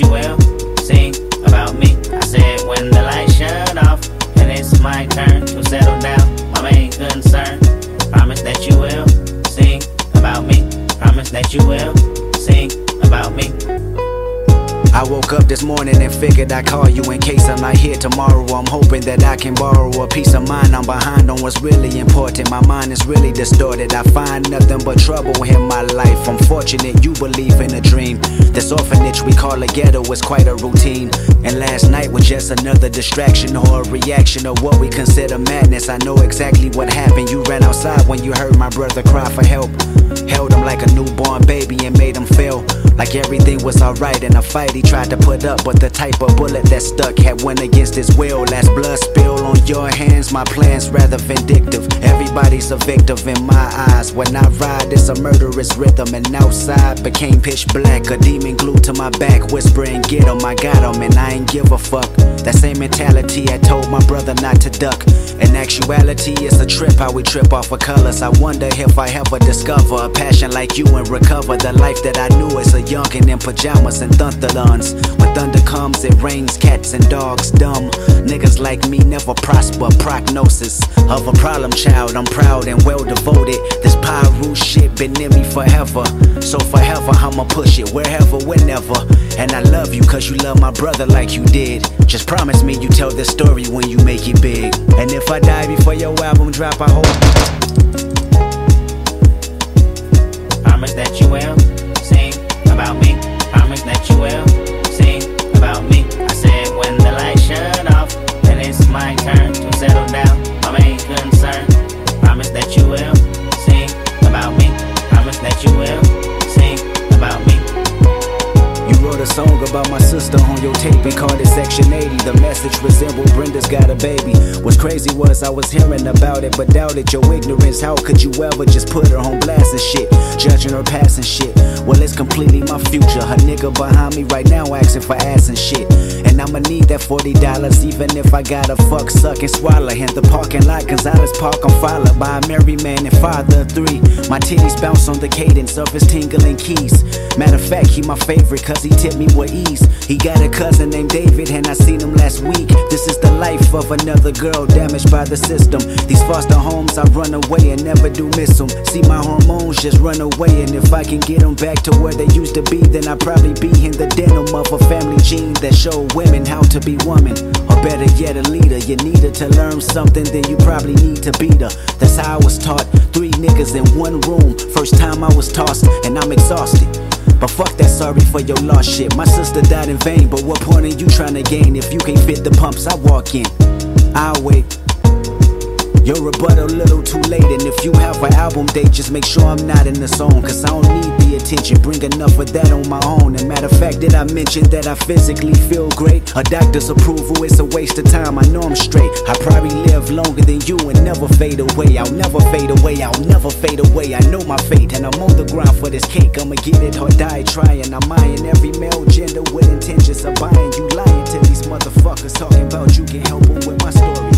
you will sing morning and figured I'd call you in case I'm not here tomorrow. I'm hoping that I can borrow a piece of mind. I'm behind on what's really important. My mind is really distorted. I find nothing but trouble in my life. I'm fortunate you believe in a dream. This orphanage we call a ghetto is quite a routine. And last night was just another distraction or a reaction of what we consider madness. I know exactly what happened. You ran outside when you heard my brother cry for help. Held him like a newborn baby and made him feel like everything was alright in a fight he tried to put up. But the type of bullet that stuck had went against his will. Last blood spill on your hands, my plan's rather vindictive. Everybody's a victim in my eyes. When I ride, it's a murderous rhythm. And outside became pitch black. A demon glued to my back, whispering, Get him, I got him, and I ain't give a fuck. That same mentality I told my brother not to duck. In actuality, it's a trip how we trip off of colors. I wonder if I ever discover a passion like you and recover the life that I knew as a youngin' in pajamas and thunderlons. When thunder comes, it rains cats and dogs dumb. Niggas like me never prosper. Prognosis of a problem child. I'm proud and well devoted. This Piru shit been in me forever. So forever, I'ma push it wherever, whenever. And I love you cause you love my brother like you did. Just promise me you tell this story when you make it big. And if I die before your album drop, I hope. About my sister on your tape and called it Section 80. The message resembled Brenda's got a baby. What's crazy was I was hearing about it, but doubted your ignorance. How could you ever just put her on blast and shit? Judging her past and shit. Well, it's completely my future. Her nigga behind me right now asking for ass and shit. And I'ma need that $40 even if I gotta fuck, suck, and swallow. In the parking lot, Gonzalez Park, I'm followed by a married man and father three. My titties bounce on the cadence of his tingling keys. Matter of fact, he my favorite cause he tipped me with ease. He got a cousin named David, and I seen him last week. This is the life of another girl damaged by the system. These foster homes, I run away and never do miss them. See, my hormones just run away, and if I can get them back to where they used to be, then I'd probably be in the denim of a family gene that show women how to be woman. Or better yet, a leader. You need her to learn something, then you probably need to beat her. That's how I was taught. Three niggas in one room. First time I was tossed, and I'm exhausted. But fuck that sorry for your lost shit. My sister died in vain, but what point are you trying to gain if you can't fit the pumps I walk in? I'll wait. Your rebuttal little too late, and if you have an album date, just make sure I'm not in the zone. Cause I don't need the attention, bring enough of that on my own. And matter of fact, did I mention that I physically feel great? A doctor's approval is a waste of time, I know I'm straight. I probably live longer than you and never fade away. I'll never fade away, I'll never fade away. I know my fate, and I'm on the ground for this cake. I'ma get it or die trying. I'm eyeing every male gender with intentions of buying. You lying to these motherfuckers talking about you can help them with my story.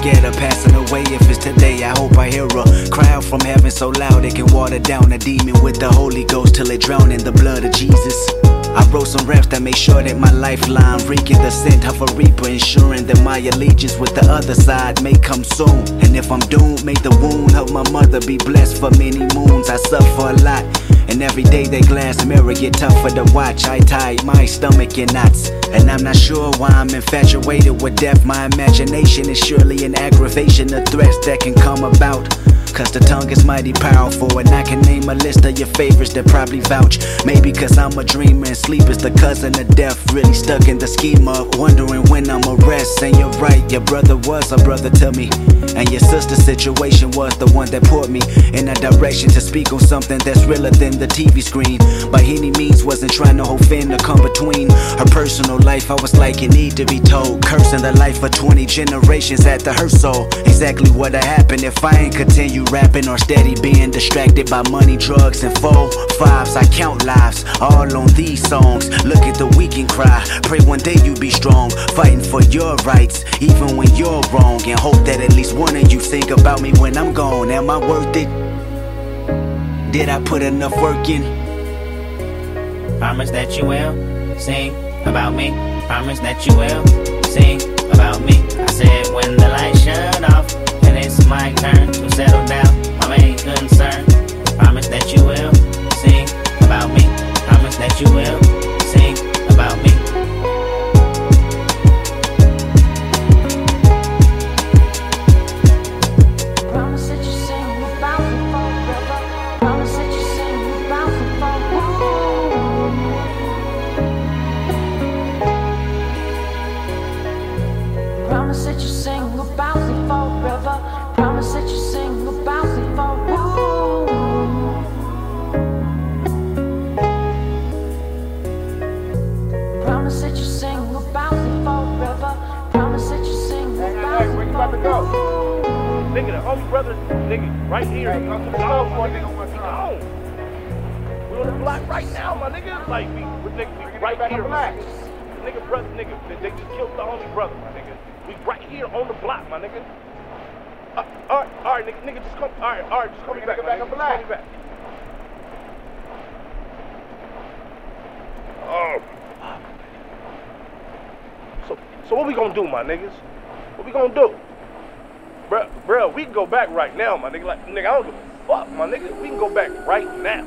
Scared of passing away? If it's today, I hope I hear a crowd from heaven so loud it can water down a demon with the Holy Ghost till it drown in the blood of Jesus. I wrote some raps that make sure that my lifeline reeking the scent of a reaper, ensuring that my allegiance with the other side may come soon. And if I'm doomed, may the wound of my mother be blessed for many moons. I suffer a lot, and every day that glass mirror get tougher to watch. I tie my stomach in knots, and I'm not sure why I'm infatuated with death. My imagination is surely an aggravation of threats that can come about. Cause the tongue is mighty powerful, and I can name a list of your favorites that probably vouch. Maybe cause I'm a dreamer and sleep is the cousin of death. Really stuck in the schema, wondering when I'ma rest. And you're right, Your brother was a brother to me. And your sister's situation was the one that put me in a direction to speak on something that's realer than the TV screen. By any means, wasn't trying to hold fin to come between her personal life. I was like, it need to be told. Cursing the life of 20 generations at the her soul. Exactly what'd happen if I ain't continue rapping or steady being distracted by money, drugs, and four fives. I count lives all on these songs. Look at the weak and cry. Pray one day you be strong, fighting for your rights, even when you're wrong. And hope that at least one you think about me when I'm gone. Am I worth it? Did I put enough work in? Promise that you will sing about me. Promise that you will sing about me. I said when the lights Nigga, the homie brother, nigga, right here. Hey, nigga. come to the We gone, my nigga We gone. We on the block right now, my nigga. Like, we, we, nigga, we right here. on my nigga. Nigga, brother, nigga, they, they just killed the homie brother, my nigga. We right here on the block, my nigga. Uh, all right, all right, nigga, nigga, just come. All right, all right, just call me back, back nigga. on Just black. Call me back. Oh. So, so what we gonna do, my niggas? What we gonna do? Bruh, bruh, we can go back right now, my nigga. Like, nigga, I don't give a fuck, my nigga. We can go back right now.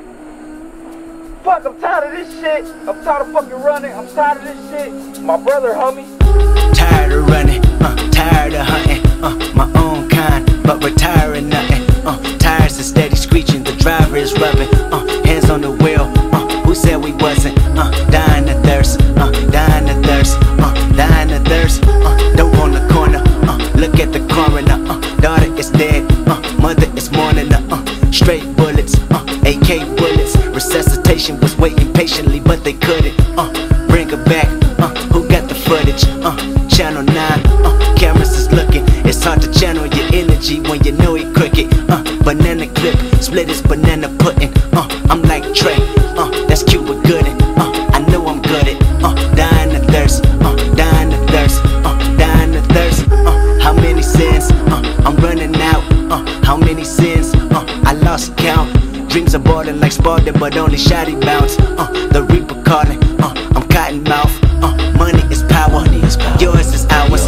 Fuck, I'm tired of this shit. I'm tired of fucking running. I'm tired of this shit. My brother, homie. Tired of running, uh, tired of hunting, uh, my own kind, but retiring nothing. But they couldn't. Uh, bring her back. Uh, who got the footage? Uh, channel 9. Uh, cameras is looking. It's hard to channel your energy when you know he crooked. Uh, banana clip, split his banana pudding. Uh, I'm like Trey. Uh, that's Cuba Gooding. Uh, I know I'm good at. Uh, dying of thirst. Uh, dying of thirst. Uh, dying of thirst. Uh, how many sins? Uh, I'm running out. Uh, how many sins? Uh, I lost count. Dreams are boarding like Spartan, but only shoddy bounce. Uh, the calling. Uh, I'm cotton mouth. Uh, money is power. Yours is ours.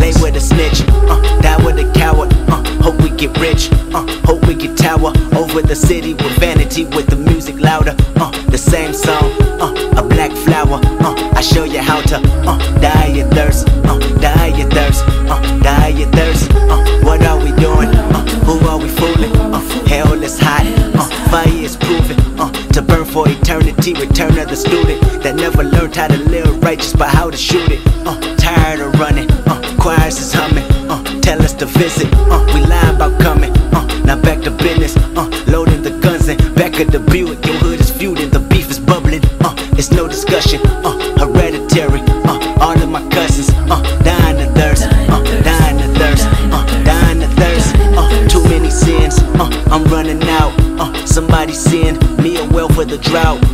Lay with a snitch. Uh, die with a coward. Uh, hope we get rich. Uh, hope we get tower over the city with vanity, with the music eternity. Return of the student that never learned how to live righteous, but how to shoot it. Uh, tired of running. Uh, choirs is humming. Uh, tell us to visit. Uh, we lie about coming. Uh, now back to business. Uh, loading the guns and back of the Buick. Your hood is feuding. The beef is bubbling. Uh, it's no discussion. Uh, hereditary. Uh, all of my cousins. Uh, dying of thirst. Uh, dying of thirst. Uh, dying of thirst. Uh, too many sins. Uh, I'm running out. Uh, somebody send me a well for the drought.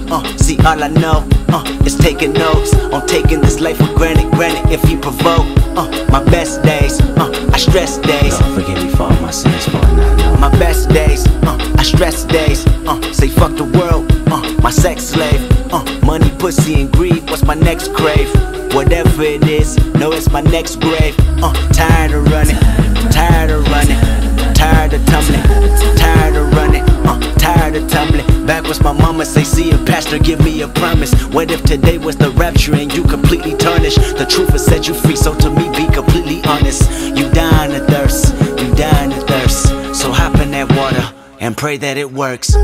All I know. Uh, is taking notes on taking this life for granted. Granted, if you provoke. Uh, my best days. Uh, I stress days. Forgive me for all my sins, for not know. My best days, uh, I stress days, uh, say fuck the world, uh, my sex slave, uh, money, pussy, and greed, what's my next crave? Whatever it is, know it's my next grave, uh, tired of running, tired of running, tired of tumbling, tired of running, uh, tired of tumbling. Back Backwards, my mama say, see a pastor, give me. What if today was the rapture and you completely tarnished? The truth is set you free, so to me, be completely honest. You dying to thirst, you dying to thirst. So hop in that water and pray that it works.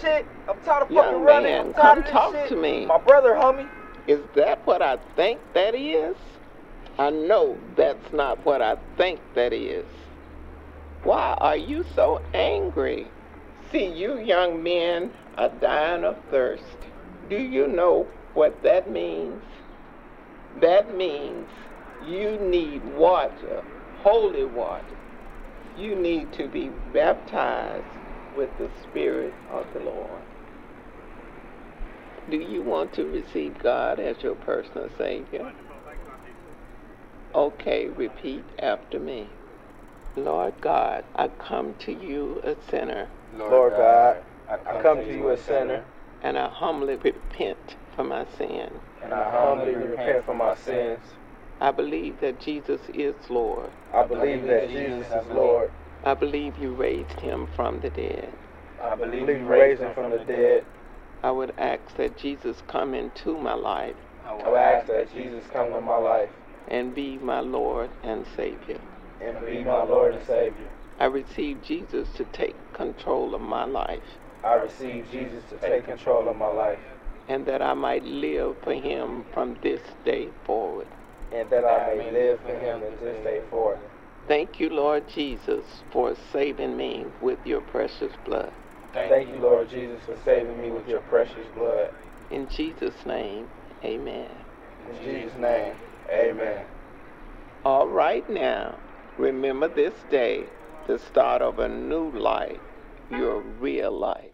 Shit. I'm tired of fucking Young. I'm tired come of this talk shit. to me. My brother, homie. Is that what I think that is? I know that's not what I think that is. Why are you so angry? See, you young men are dying of thirst. Do you know what that means? That means you need water, holy water. You need to be baptized with the Spirit of the Lord. Do you want to receive God as your personal Savior? Okay, repeat after me. Lord God, I come to you a sinner, Lord God, I come to you a sinner, and I humbly repent for my sin. and I humbly repent for my sins. I believe that Jesus is Lord. I believe that Jesus is Lord. I believe you raised him from the dead. I believe you raised him from the dead. I would ask that Jesus come into my life I would ask that Jesus come into my life and be my Lord and Savior. and be my Lord and Savior. I receive Jesus to take control of my life I receive Jesus to take control of my life, and that I might live for him from this day forward. and that I may live for him from this day forward. Thank you, Lord Jesus, for saving me with your precious blood. Thank you, Lord Jesus, for saving me with your precious blood. In Jesus' name, amen. In Jesus' name, amen. All right now, remember this day, the start of a new life, your real life.